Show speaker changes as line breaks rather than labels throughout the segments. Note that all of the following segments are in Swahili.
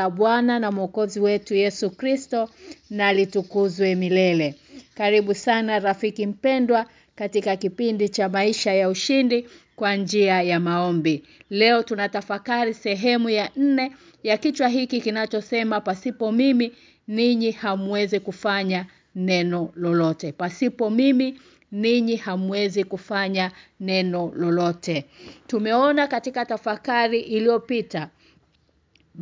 la Bwana na Mwokozi wetu Yesu Kristo na litukuzwe milele. Karibu sana rafiki mpendwa katika kipindi cha maisha ya ushindi kwa njia ya maombi. Leo tunatafakari sehemu ya nne ya kichwa hiki kinachosema pasipo mimi ninyi hamwezi kufanya neno lolote. Pasipo mimi ninyi hamwezi kufanya neno lolote. Tumeona katika tafakari iliyopita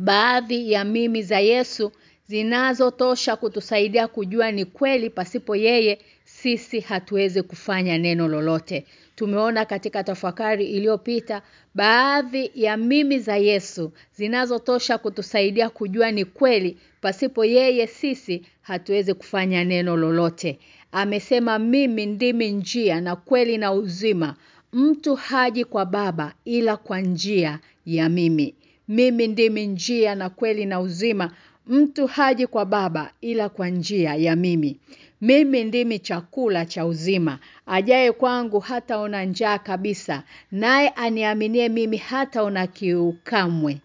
baadhi ya mimi za Yesu zinazotosha kutusaidia kujua ni kweli pasipo yeye sisi hatuwezi kufanya neno lolote. Tumeona katika tafakari iliyopita baadhi ya mimi za Yesu zinazotosha kutusaidia kujua ni kweli pasipo yeye sisi hatuwezi kufanya neno lolote. Amesema mimi ndimi njia na kweli na uzima. Mtu haji kwa baba ila kwa njia ya mimi. Mimi ndimi njia na kweli na uzima. Mtu haji kwa baba ila kwa njia ya mimi. Mimi ndimi chakula cha uzima. Ajaye kwangu hata ona njaa kabisa. Naye aniaminie mimi hata ona kiukamwe.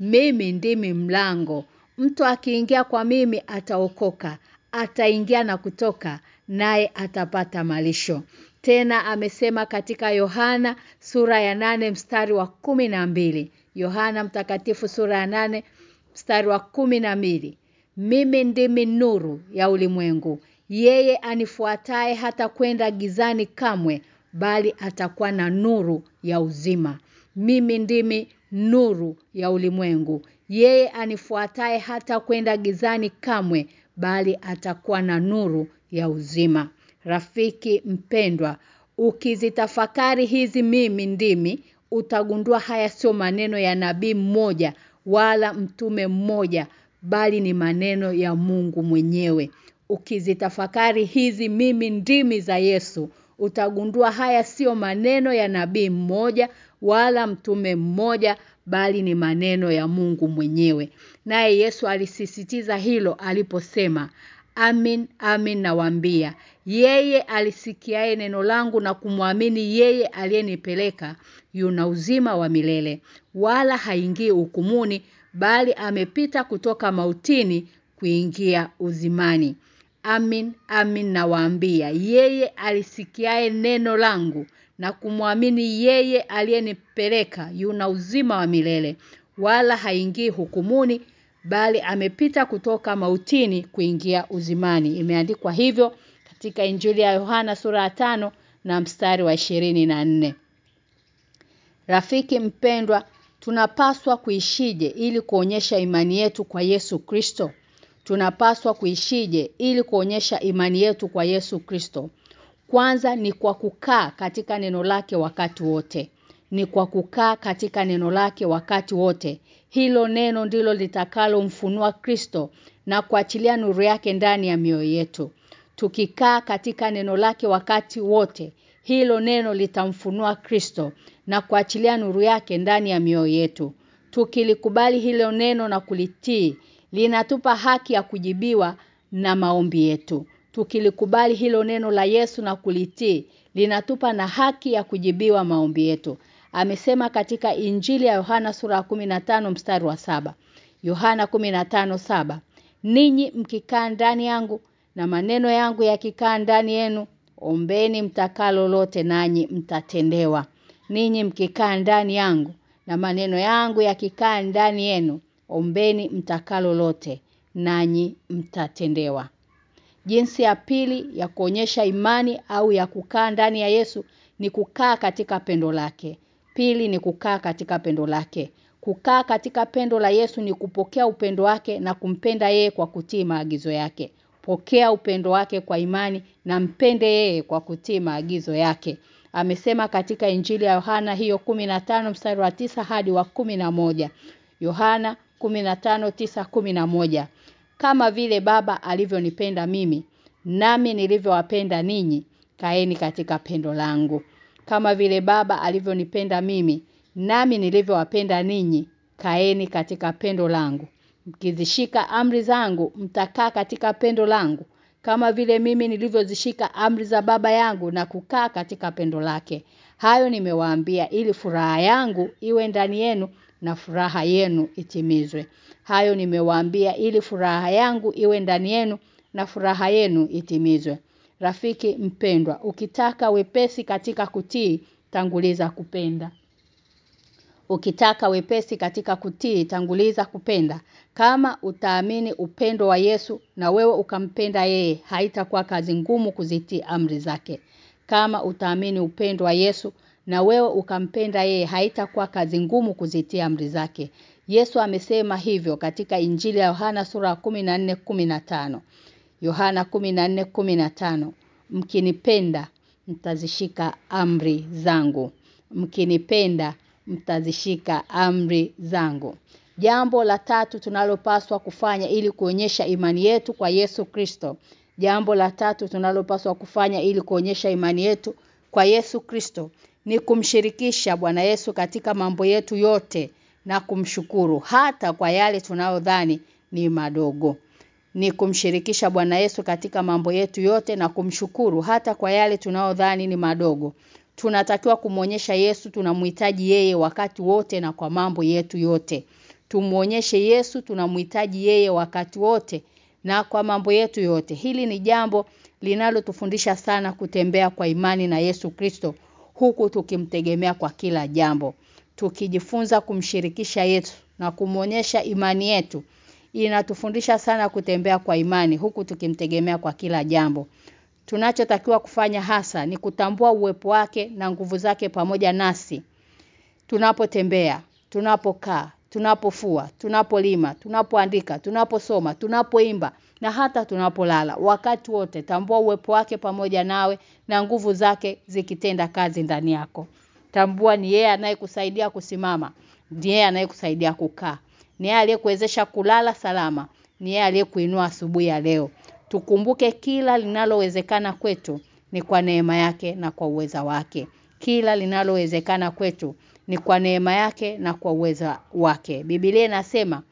Mimi ndimi mlango. Mtu akiingia kwa mimi ataokoka. Ataingia na kutoka naye atapata malisho. Tena amesema katika Yohana sura ya nane mstari wa kumi na mbili Yohana mtakatifu sura ya nane mstari wa kumi na mbili Mimi ndimi nuru ya ulimwengu. Yeye anifuataye hata kwenda gizani kamwe bali atakuwa na nuru ya uzima. Mimi ndimi nuru ya ulimwengu. Yeye anifuataye hata kwenda gizani kamwe bali atakuwa na nuru ya uzima. Rafiki mpendwa, ukizitafakari hizi mimi ndimi, utagundua haya sio maneno ya nabii mmoja wala mtume mmoja, bali ni maneno ya Mungu mwenyewe. Ukizitafakari hizi mimi ndimi za Yesu, utagundua haya sio maneno ya nabii mmoja wala mtume mmoja bali ni maneno ya Mungu mwenyewe. Naye Yesu alisisitiza hilo aliposema Amin amin nawaambia yeye alisikiaye neno langu na kumwamini yeye aliyenipeleka yuna uzima wa milele. Wala haingii hukumuni bali amepita kutoka mautini kuingia uzimani. Amin amin nawaambia yeye alisikiae neno langu na kumwamini yeye aliyenipeleka yuna uzima wa milele. Wala haingii hukumuni bali amepita kutoka mautini kuingia uzimani. Imeandikwa hivyo katika Injili ya Yohana sura ya tano na mstari wa ishirini na nne Rafiki mpendwa, tunapaswa kuishije ili kuonyesha imani yetu kwa Yesu Kristo? Tunapaswa kuishije ili kuonyesha imani yetu kwa Yesu Kristo? Kwanza ni kwa kukaa katika neno lake wakati wote. Ni kwa kukaa katika neno lake wakati wote. Hilo neno ndilo litakalo mfunua Kristo na kuachilia nuru yake ndani ya mioyo yetu. Tukikaa katika neno lake wakati wote, hilo neno litamfunua Kristo na kuachilia nuru yake ndani ya mioyo yetu. Tukilikubali hilo neno na kulitii, linatupa haki ya kujibiwa na maombi yetu. Tukilikubali hilo neno la Yesu na kulitii, linatupa na haki ya kujibiwa maombi yetu. Amesema katika Injili ya Yohana sura ya 15 mstari wa saba Yohana 15:7 Ninyi mkikaa ndani yangu na maneno yangu yakikaa ndani yenu, ombeni mtakalo lote nanyi mtatendewa. Ninyi mkikaa ndani yangu na maneno yangu yakikaa ndani yenu, ombeni mtakalo lote nanyi mtatendewa. Jinsi ya pili ya kuonyesha imani au ya kukaa ndani ya Yesu ni kukaa katika pendo lake. Pili ni kukaa katika pendo lake. Kukaa katika pendo la Yesu ni kupokea upendo wake na kumpenda yeye kwa kutii maagizo yake. Pokea upendo wake kwa imani na mpende yeye kwa kutii maagizo yake. Amesema katika Injili ya Yohana hiyo 15 mstari wa tisa hadi wa moja. Yohana 15:9-11 Kama vile baba alivyonipenda mimi nami nilivyowapenda ninyi kaeni katika pendo langu. Kama vile baba alivyonipenda mimi nami nilivyowapenda ninyi kaeni katika pendo langu mkizishika amri zangu mtakaa katika pendo langu kama vile mimi nilivyozishika amri za baba yangu na kukaa katika pendo lake hayo nimewaambia ili furaha yangu iwe ndani yenu na furaha yenu itimizwe. Hayo nimewaambia ili furaha yangu iwe ndani yenu na furaha yenu itimizwe. Rafiki mpendwa, ukitaka wepesi katika kutii, tanguliza kupenda. Ukitaka wepesi katika kutii, tanguliza kupenda. Kama utaamini upendo wa Yesu na wewe ukampenda yeye, haitakuwa kazi ngumu kuzitii amri zake. Kama utaamini upendo wa Yesu na wewe ukampenda yeye, haitakuwa kazi ngumu kuzitii amri zake. Yesu amesema hivyo katika Injili ya Yohana sura 14:15. Yohana 14:15 Mkinipenda mtazishika amri zangu. Mkinipenda mtazishika amri zangu. Jambo la tatu tunalopaswa kufanya ili kuonyesha imani yetu kwa Yesu Kristo. Jambo la tatu tunalopaswa kufanya ili kuonyesha imani yetu kwa Yesu Kristo ni kumshirikisha Bwana Yesu katika mambo yetu yote na kumshukuru hata kwa yale tunayodhani ni madogo. Ni kumshirikisha Bwana Yesu katika mambo yetu yote na kumshukuru hata kwa yale tunayodhani ni madogo. Tunatakiwa kumwonyesha Yesu tunamhitaji yeye wakati wote na kwa mambo yetu yote. Tumuonyeshe Yesu tunamhitaji yeye wakati wote na kwa mambo yetu yote. Hili ni jambo linalotufundisha sana kutembea kwa imani na Yesu Kristo huku tukimtegemea kwa kila jambo. Tukijifunza kumshirikisha Yesu na kumuonyesha imani yetu inatufundisha sana kutembea kwa imani huku tukimtegemea kwa kila jambo. Tunachotakiwa kufanya hasa ni kutambua uwepo wake na nguvu zake pamoja nasi. Tunapotembea, tunapokaa, tunapofua, tunapolima, tunapoandika, tunaposoma, tunapoimba na hata tunapolala. Wakati wote tambua uwepo wake pamoja nawe na nguvu zake zikitenda kazi ndani yako. Tambua ni yeye anayekusaidia kusimama, ni yeye anayekusaidia kukaa. Ni yeye aliyekuwezesha kulala salama, ni yeye aliyekuinua asubuhi ya leo. Tukumbuke kila linalowezekana kwetu ni kwa neema yake na kwa uweza wake. Kila linalowezekana kwetu ni kwa neema yake na kwa uweza wake. Biblia inasema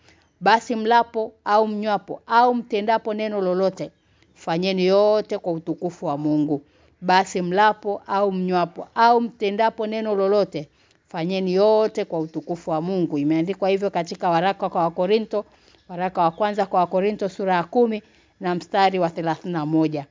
basi mlapo au mnywapo au mtendapo neno lolote fanyeni yote kwa utukufu wa Mungu. Basi mlapo au mnywapo au mtendapo neno lolote fanyeni yote kwa utukufu wa Mungu. Imeandikwa hivyo katika waraka kwa Wakorinto, waraka wa kwanza kwa Wakorinto sura ya kumi na mstari wa 31.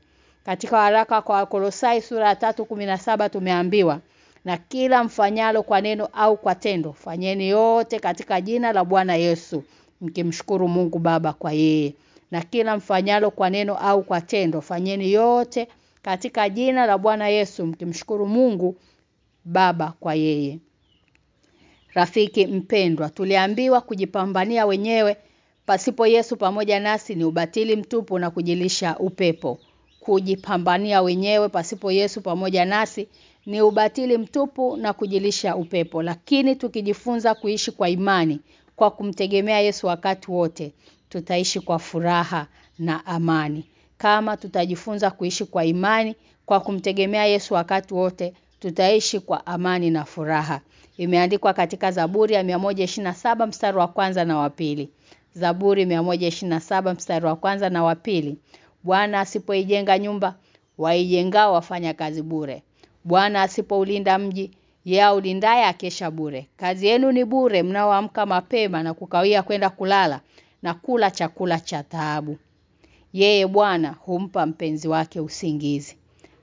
Katika waraka kwa Wakolosai sura ya 3:17 tumeambiwa na kila mfanyalo kwa neno au kwa tendo fanyeni yote katika jina la Bwana Yesu mkimshukuru Mungu Baba kwa yeye na kila mfanyalo kwa neno au kwa tendo fanyeni yote katika jina la Bwana Yesu mkimshukuru Mungu Baba kwa yeye Rafiki mpendwa tuliambiwa kujipambania wenyewe pasipo Yesu pamoja nasi ni ubatili mtupu na kujilisha upepo. Kujipambania wenyewe pasipo Yesu pamoja nasi ni ubatili mtupu na kujilisha upepo. Lakini tukijifunza kuishi kwa imani kwa kumtegemea Yesu wakati wote tutaishi kwa furaha na amani. Kama tutajifunza kuishi kwa imani kwa kumtegemea Yesu wakati wote tutaishi kwa amani na furaha. Imeandikwa katika Zaburi ya 127 mstari wa kwanza na wa pili Zaburi 127 mstari wa kwanza na wa pili Bwana asipoijenga nyumba waijengao wafanya kazi bure Bwana asipoulinda mji yeye ulindaye akesha bure. Kazi yenu ni bure mnaoamka mapema na kukawia kwenda kulala na kula chakula cha taabu. Yeye Bwana humpa mpenzi wake usingizi.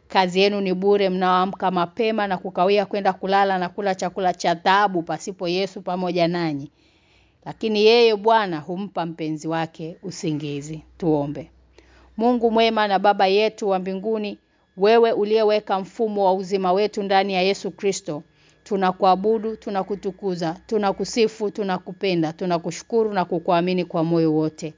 Kazi yenu ni bure mnaoamka mapema na kukawia kwenda kulala na kula chakula cha taabu pasipo Yesu pamoja nanyi. Lakini yeye Bwana humpa mpenzi wake usingizi. Tuombe. Mungu mwema na baba yetu wa mbinguni, wewe uliyeweka mfumo wa uzima wetu ndani ya Yesu Kristo. Tunakuabudu, tunakutukuza, tunakusifu, tunakupenda, tunakushukuru na kukuamini kwa moyo wote.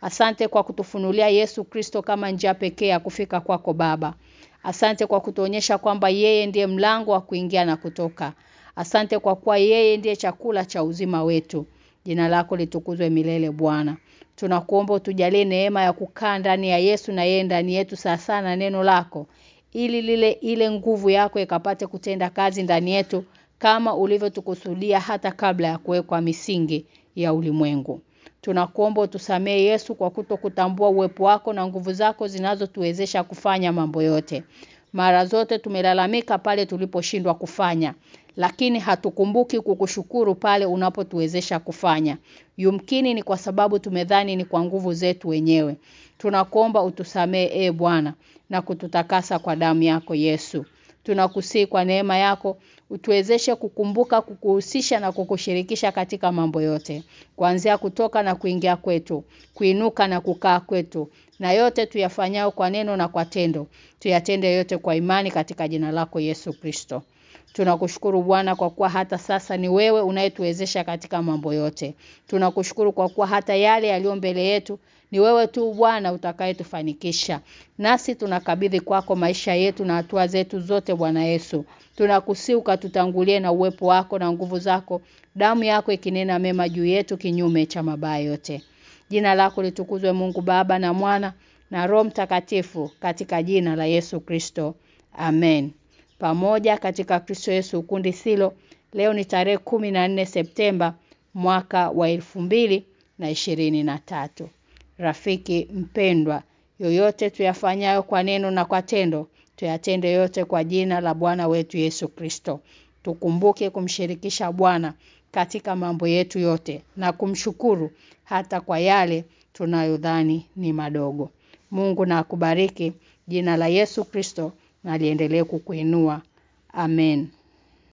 Asante kwa kutufunulia Yesu Kristo kama njia pekee ya kufika kwako Baba. Asante kwa kutuonyesha kwamba yeye ndiye mlango wa kuingia na kutoka. Asante kwa kuwa yeye ndiye chakula cha uzima wetu. Jina lako litukuzwe milele Bwana. Tunakuomba utujalie neema ya kukaa ndani ya Yesu na yeye ndani yetu sasa na neno lako ili lile ile nguvu yako ikapate kutenda kazi ndani yetu kama ulivyotukusudia hata kabla ya kuwekwa misingi ya ulimwengu. Tunakuomba utusamee Yesu kwa kutokutambua uwepo wako na nguvu zako zinazotuwezesha kufanya mambo yote. Mara zote tumelalamika pale tuliposhindwa kufanya, lakini hatukumbuki kukushukuru pale unapotuwezesha kufanya. Yumkini ni kwa sababu tumedhani ni kwa nguvu zetu wenyewe. Tunakuomba utusamee e Bwana na kututakasa kwa damu yako Yesu. Tunakusii kwa neema yako utuwezeshe kukumbuka kukuhusisha na kukushirikisha katika mambo yote. Kuanzia kutoka na kuingia kwetu, kuinuka na kukaa kwetu, na yote tuyafanyao kwa neno na kwa tendo. Tuyatende yote kwa imani katika jina lako Yesu Kristo. Tunakushukuru Bwana kwa kuwa hata sasa ni wewe unayetuwezesha katika mambo yote. Tunakushukuru kwa kuwa hata yale yaliyo mbele yetu ni wewe tu Bwana utakayetufanikisha. Nasi tunakabidhi kwako maisha yetu na hatua zetu zote Bwana Yesu. Tunakusihi ukatutangulie na uwepo wako na nguvu zako. Damu yako ikinena mema juu yetu kinyume cha mabaya yote. Jina lako litukuzwe Mungu Baba na Mwana na Roho Mtakatifu katika jina la Yesu Kristo. Amen. Pamoja katika Kristo Yesu kundi silo leo ni tarehe 14 Septemba mwaka wa na ishirini na tatu. Rafiki mpendwa, yoyote tuyafanyayo kwa neno na kwa tendo, tuyatende yote kwa jina la Bwana wetu Yesu Kristo. Tukumbuke kumshirikisha Bwana katika mambo yetu yote na kumshukuru hata kwa yale tunayodhani ni madogo. Mungu na akubariki jina la Yesu Kristo na liendelee kukuinua. Amen.